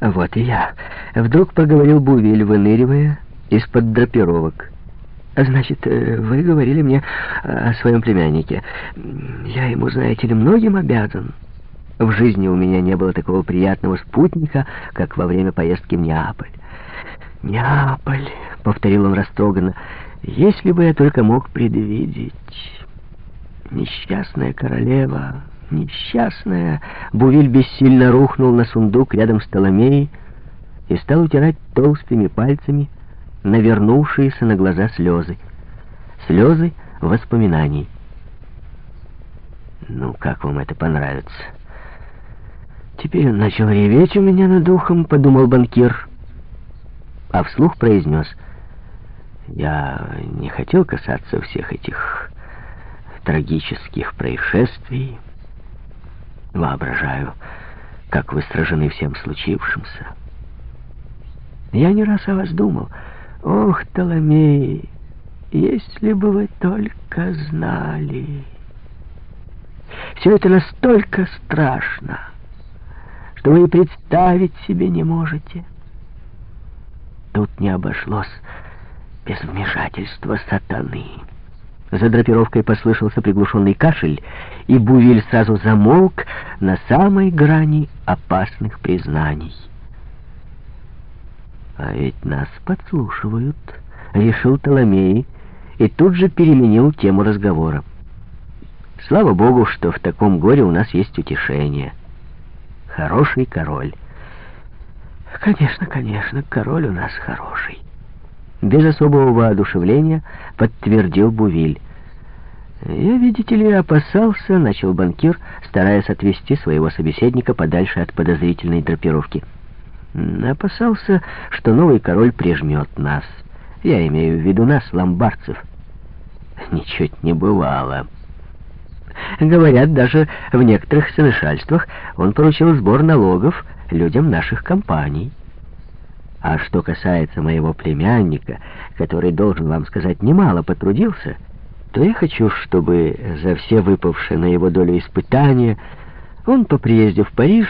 Вот и я. Вдруг проговорил Бувиль, выныривая из-под драпировок. Значит, э, вы говорили мне о своем племяннике. Я ему, знаете ли, многим обязан. В жизни у меня не было такого приятного спутника, как во время поездки в Неаполь. «Неаполь», — повторил он растроганно, — «если бы я только мог предвидеть...» «Несчастная королева, несчастная...» Бувиль бессильно рухнул на сундук рядом с Толомеей и стал утирать толстыми пальцами навернувшиеся на глаза слезы. Слезы воспоминаний. «Ну, как вам это понравится?» «Теперь он начал реветь у меня над духом», — подумал банкир. А вслух произнес. «Я не хотел касаться всех этих трагических происшествий. Воображаю, как вы сражены всем случившимся. Я не раз о вас думал». Ох, Толомей, если бы вы только знали. Все это настолько страшно, что вы и представить себе не можете. Тут не обошлось без вмешательства сатаны. За драпировкой послышался приглушенный кашель, и Бувиль сразу замолк на самой грани опасных признаний. «А ведь нас подслушивают», — решил Толомей, и тут же переменил тему разговора. «Слава Богу, что в таком горе у нас есть утешение. Хороший король». «Конечно, конечно, король у нас хороший». Без особого воодушевления подтвердил Бувиль. «Я, видите ли, опасался», — начал банкир, стараясь отвести своего собеседника подальше от подозрительной драпировки. Опасался, что новый король прижмет нас. Я имею в виду нас, ломбардцев. Ничуть не бывало. Говорят, даже в некоторых сенешальствах он поручил сбор налогов людям наших компаний. А что касается моего племянника, который, должен вам сказать, немало потрудился, то я хочу, чтобы за все выпавшие на его долю испытания он по приезде в Париж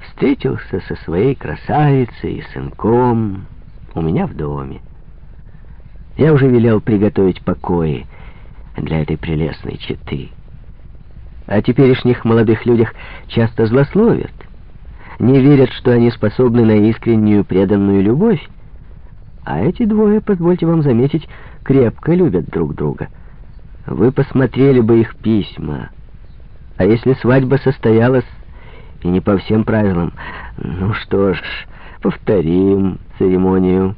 встретился со своей красавицей и сынком у меня в доме. Я уже велел приготовить покои для этой прелестной четы. О теперешних молодых людях часто злословят, не верят, что они способны на искреннюю преданную любовь, а эти двое, позвольте вам заметить, крепко любят друг друга. Вы посмотрели бы их письма. А если свадьба состоялась и не по всем правилам. Ну что ж, повторим церемонию.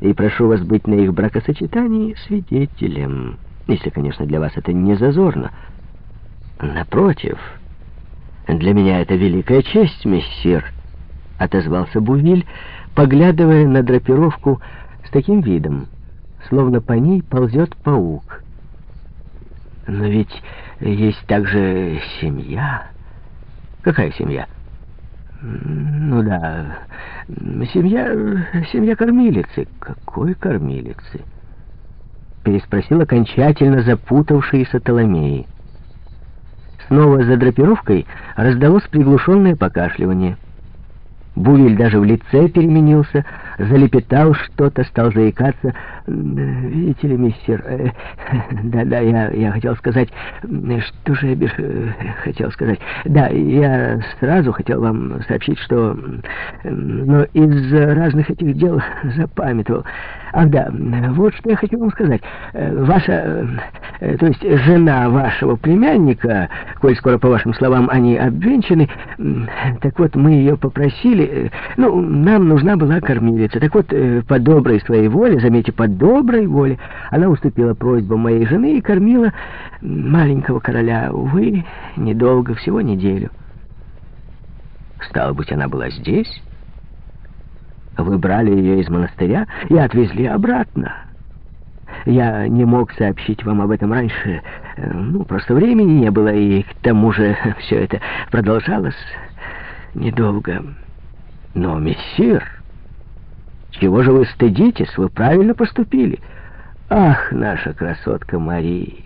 И прошу вас быть на их бракосочетании свидетелем, если, конечно, для вас это не зазорно. Напротив, для меня это великая честь, мессир, отозвался Бувиль, поглядывая на драпировку с таким видом, словно по ней ползет паук. Но ведь есть также семья... Какая семья? Ну да, семья... семья кормилицы. Какой кормилицы? Переспросил окончательно запутавшийся Толомеи. Снова за драпировкой раздалось приглушенное покашливание. Бувель даже в лице переменился, залепетал что-то, стал заикаться. «Видите ли, мистер, да-да, э, я, я хотел сказать, что же я беж... Э, хотел сказать? Да, я сразу хотел вам сообщить, что... Но из разных этих дел запамятовал. Ах да, вот что я хочу вам сказать. Э, ваша, то есть жена вашего племянника, коль скоро, по вашим словам, они обвенчаны, так вот мы ее попросили, ну, нам нужна была кормилица. Так вот, э, по доброй своей воле, заметьте, по доброй воле, она уступила просьбам моей жены и кормила маленького короля, увы, недолго, всего неделю. Стало быть, она была здесь? Вы брали ее из монастыря и отвезли обратно. Я не мог сообщить вам об этом раньше. Э, ну, просто времени не было, и к тому же все это продолжалось недолго. Но, мессир... Чего же вы стыдитесь? Вы правильно поступили. Ах, наша красотка Мария!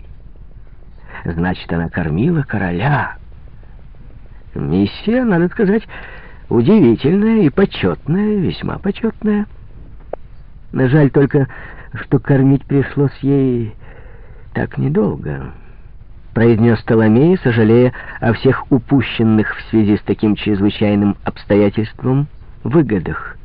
Значит, она кормила короля. Миссия, надо сказать, удивительная и почетная, весьма почетная. Но жаль только, что кормить пришлось ей так недолго» произнес Толомей, сожалея о всех упущенных в связи с таким чрезвычайным обстоятельством выгодах.